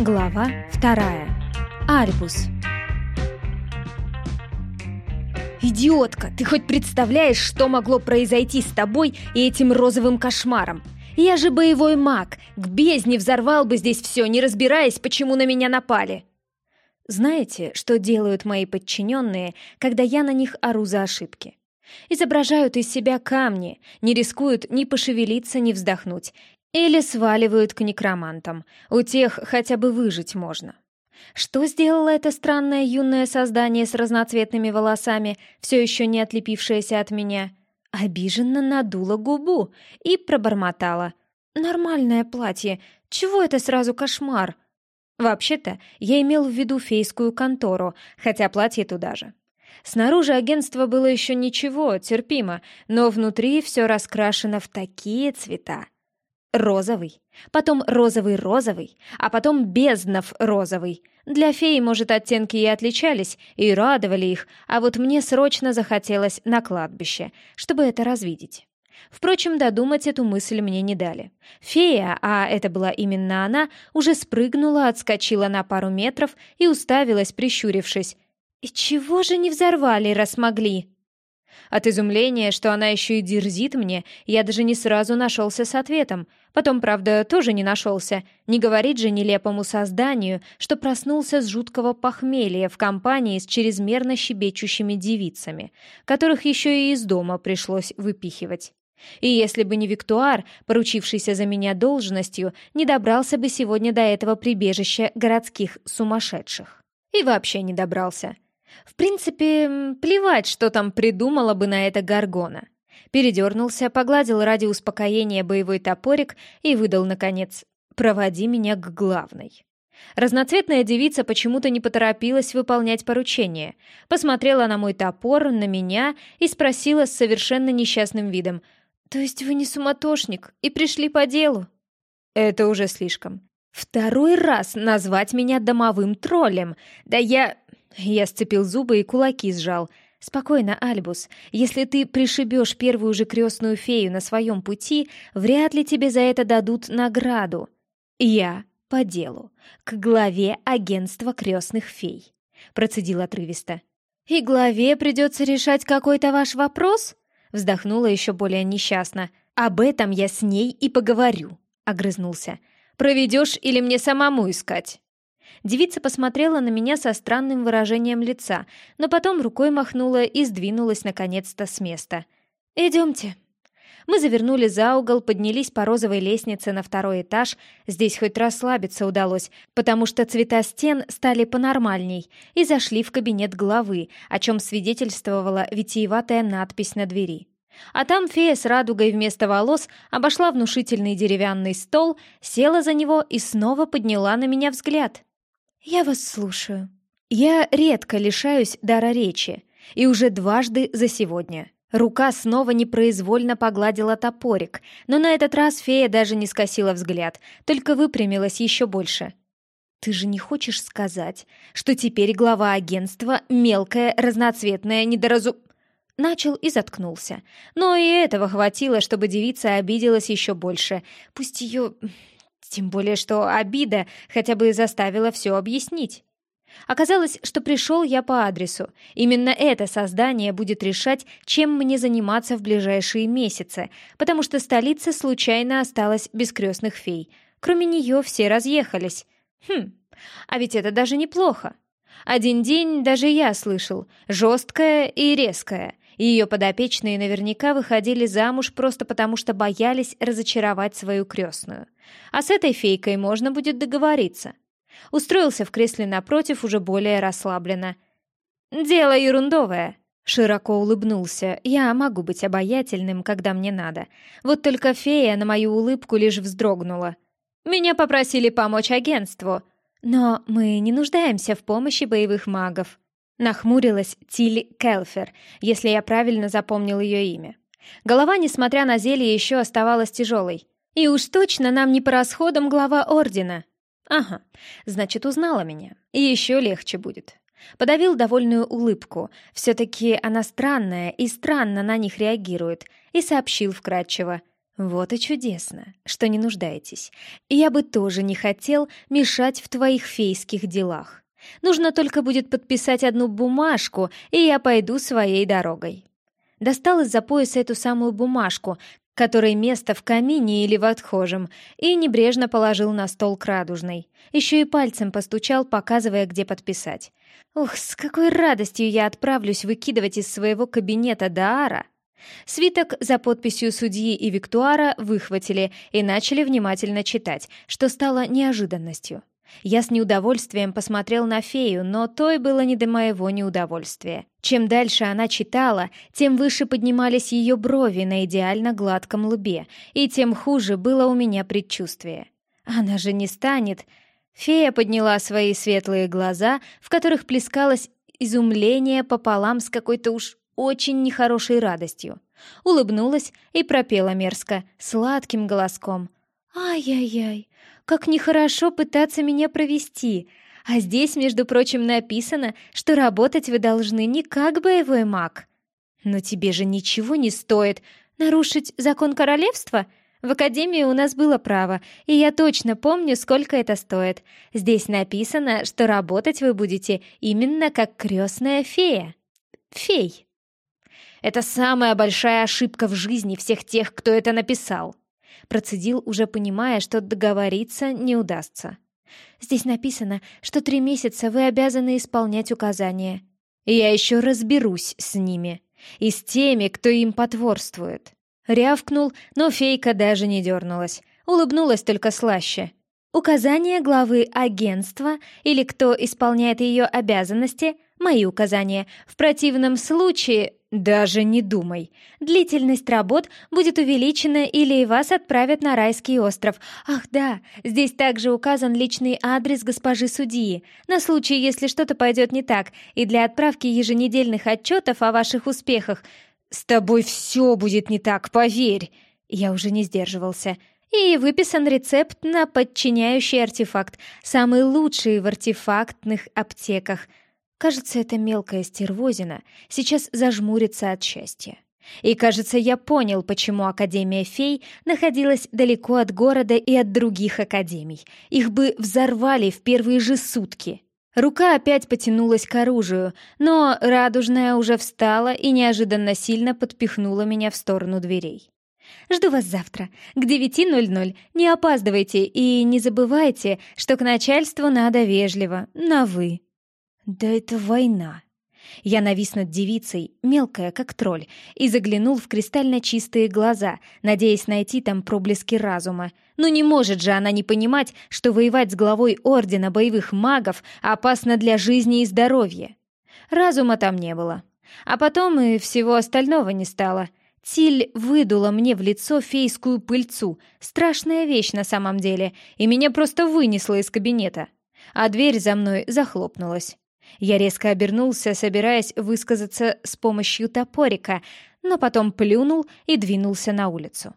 Глава вторая. Альбус. «Идиотка, ты хоть представляешь, что могло произойти с тобой и этим розовым кошмаром? Я же боевой маг, к бездне взорвал бы здесь все, не разбираясь, почему на меня напали!» Знаете, что делают мои подчиненные, когда я на них ору за ошибки? Изображают из себя камни, не рискуют ни пошевелиться, ни вздохнуть, или сваливают к некромантам. У тех хотя бы выжить можно. Что сделало это странное юное создание с разноцветными волосами, все еще не отлепившееся от меня? Обиженно надула губу и пробормотала. «Нормальное платье. Чего это сразу кошмар?» Вообще-то, я имел в виду фейскую контору, хотя платье туда же. Снаружи агентство было еще ничего, терпимо, но внутри все раскрашено в такие цвета, розовый, потом розовый-розовый, а потом безднов розовый. Для феи, может, оттенки и отличались, и радовали их, а вот мне срочно захотелось на кладбище, чтобы это развидеть. Впрочем, додумать эту мысль мне не дали. Фея, а это была именно она, уже спрыгнула, отскочила на пару метров и уставилась, прищурившись. «И чего же не взорвали, раз могли?» От изумления, что она еще и дерзит мне, я даже не сразу нашелся с ответом. Потом, правда, тоже не нашелся. Не говорит же нелепому созданию, что проснулся с жуткого похмелья в компании с чрезмерно щебечущими девицами, которых еще и из дома пришлось выпихивать. И если бы не Виктуар, поручившийся за меня должностью, не добрался бы сегодня до этого прибежища городских сумасшедших. И вообще не добрался. В принципе, плевать, что там придумала бы на это Гаргона. Передернулся, погладил ради успокоения боевой топорик и выдал, наконец, «Проводи меня к главной». Разноцветная девица почему-то не поторопилась выполнять поручение. Посмотрела на мой топор, на меня и спросила с совершенно несчастным видом. «То есть вы не суматошник и пришли по делу?» «Это уже слишком. Второй раз назвать меня домовым троллем. Да я... Я сцепил зубы и кулаки сжал. «Спокойно, Альбус. Если ты пришибешь первую же крестную фею на своем пути, вряд ли тебе за это дадут награду. Я по делу, к главе агентства крестных фей», — процедил отрывисто. «И главе придется решать какой-то ваш вопрос?» — вздохнула еще более несчастно. «Об этом я с ней и поговорю», — огрызнулся. «Проведешь или мне самому искать?» Девица посмотрела на меня со странным выражением лица, но потом рукой махнула и сдвинулась наконец-то с места. «Идемте». Мы завернули за угол, поднялись по розовой лестнице на второй этаж. Здесь хоть расслабиться удалось, потому что цвета стен стали понормальней, и зашли в кабинет главы, о чем свидетельствовала витиеватая надпись на двери. А там фея с радугой вместо волос обошла внушительный деревянный стол, села за него и снова подняла на меня взгляд. «Я вас слушаю». Я редко лишаюсь дара речи, и уже дважды за сегодня. Рука снова непроизвольно погладила топорик, но на этот раз фея даже не скосила взгляд, только выпрямилась еще больше. «Ты же не хочешь сказать, что теперь глава агентства — мелкая, разноцветная недоразу...» Начал и заткнулся. Но и этого хватило, чтобы девица обиделась еще больше. Пусть ее тем более, что обида хотя бы заставила все объяснить. Оказалось, что пришел я по адресу. Именно это создание будет решать, чем мне заниматься в ближайшие месяцы, потому что столица случайно осталась без крестных фей. Кроме нее все разъехались. Хм, а ведь это даже неплохо. Один день даже я слышал, жесткая и резкая. Ее подопечные наверняка выходили замуж просто потому, что боялись разочаровать свою крестную. А с этой фейкой можно будет договориться. Устроился в кресле напротив уже более расслабленно. «Дело ерундовое», — широко улыбнулся. «Я могу быть обаятельным, когда мне надо. Вот только фея на мою улыбку лишь вздрогнула. Меня попросили помочь агентству, но мы не нуждаемся в помощи боевых магов». Нахмурилась Тиль Келфер, если я правильно запомнил ее имя. Голова, несмотря на зелье, еще оставалась тяжелой. И уж точно нам не по расходам глава ордена. Ага, значит, узнала меня. И еще легче будет. Подавил довольную улыбку. Все-таки она странная и странно на них реагирует. И сообщил вкратчиво. Вот и чудесно, что не нуждаетесь. Я бы тоже не хотел мешать в твоих фейских делах. Нужно только будет подписать одну бумажку, и я пойду своей дорогой. Достал из-за пояса эту самую бумажку, которой место в камине или в отхожем, и небрежно положил на стол к радужной. Еще и пальцем постучал, показывая, где подписать. Ух, с какой радостью я отправлюсь выкидывать из своего кабинета Даара. Свиток за подписью судьи и Виктуара выхватили и начали внимательно читать, что стало неожиданностью. Я с неудовольствием посмотрел на фею, но той было не до моего неудовольствия. Чем дальше она читала, тем выше поднимались ее брови на идеально гладком лбе, и тем хуже было у меня предчувствие. Она же не станет... Фея подняла свои светлые глаза, в которых плескалось изумление пополам с какой-то уж очень нехорошей радостью. Улыбнулась и пропела мерзко, сладким голоском. «Ай-яй-яй, как нехорошо пытаться меня провести. А здесь, между прочим, написано, что работать вы должны не как боевой маг. Но тебе же ничего не стоит нарушить закон королевства?» В академии у нас было право, и я точно помню, сколько это стоит. Здесь написано, что работать вы будете именно как крестная фея. Фей. Это самая большая ошибка в жизни всех тех, кто это написал. Процедил, уже понимая, что договориться не удастся. Здесь написано, что три месяца вы обязаны исполнять указания. Я еще разберусь с ними. И с теми, кто им потворствует. Рявкнул, но фейка даже не дернулась. Улыбнулась только слаще. Указания главы агентства или кто исполняет ее обязанности — мои указания. В противном случае «Даже не думай. Длительность работ будет увеличена или вас отправят на райский остров. Ах да, здесь также указан личный адрес госпожи судьи, на случай, если что-то пойдет не так, и для отправки еженедельных отчетов о ваших успехах. С тобой все будет не так, поверь!» Я уже не сдерживался. И выписан рецепт на подчиняющий артефакт, самый лучший в артефактных аптеках — Кажется, эта мелкая стервозина сейчас зажмурится от счастья. И, кажется, я понял, почему Академия фей находилась далеко от города и от других академий. Их бы взорвали в первые же сутки. Рука опять потянулась к оружию, но радужная уже встала и неожиданно сильно подпихнула меня в сторону дверей. «Жду вас завтра, к 9.00. Не опаздывайте и не забывайте, что к начальству надо вежливо, на «вы». Да это война. Я навис над девицей, мелкая, как тролль, и заглянул в кристально чистые глаза, надеясь найти там проблески разума. Но не может же она не понимать, что воевать с главой Ордена Боевых Магов опасно для жизни и здоровья. Разума там не было. А потом и всего остального не стало. Тиль выдула мне в лицо фейскую пыльцу, страшная вещь на самом деле, и меня просто вынесло из кабинета. А дверь за мной захлопнулась. Я резко обернулся, собираясь высказаться с помощью топорика, но потом плюнул и двинулся на улицу.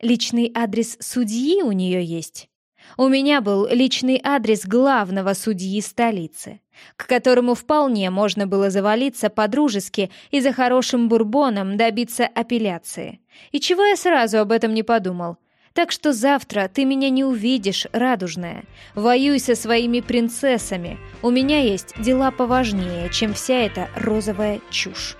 Личный адрес судьи у нее есть. У меня был личный адрес главного судьи столицы, к которому вполне можно было завалиться по-дружески и за хорошим бурбоном добиться апелляции. И чего я сразу об этом не подумал? Так что завтра ты меня не увидишь, радужная. Воюй со своими принцессами. У меня есть дела поважнее, чем вся эта розовая чушь.